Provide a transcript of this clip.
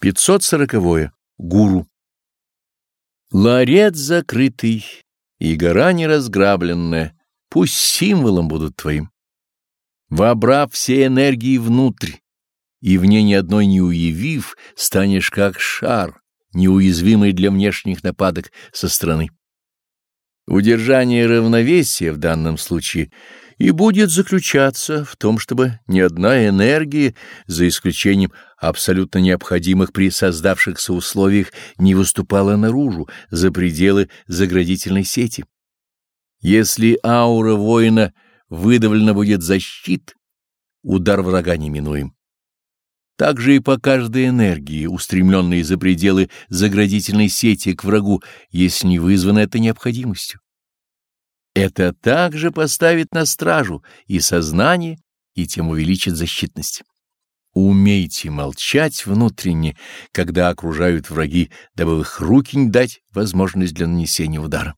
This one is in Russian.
540. Гуру. Ларец закрытый и гора неразграбленная, пусть символом будут твоим. Вобрав все энергии внутрь, и в ней ни одной не уявив, станешь как шар, неуязвимый для внешних нападок со стороны. Удержание равновесия в данном случае и будет заключаться в том, чтобы ни одна энергия, за исключением абсолютно необходимых при создавшихся условиях, не выступала наружу, за пределы заградительной сети. Если аура воина выдавлена будет защит, удар врага неминуем. Так же и по каждой энергии, устремленной за пределы заградительной сети к врагу, если не вызвано это необходимостью. Это также поставит на стражу и сознание, и тем увеличит защитность. Умейте молчать внутренне, когда окружают враги, дабы в их руки не дать возможность для нанесения удара.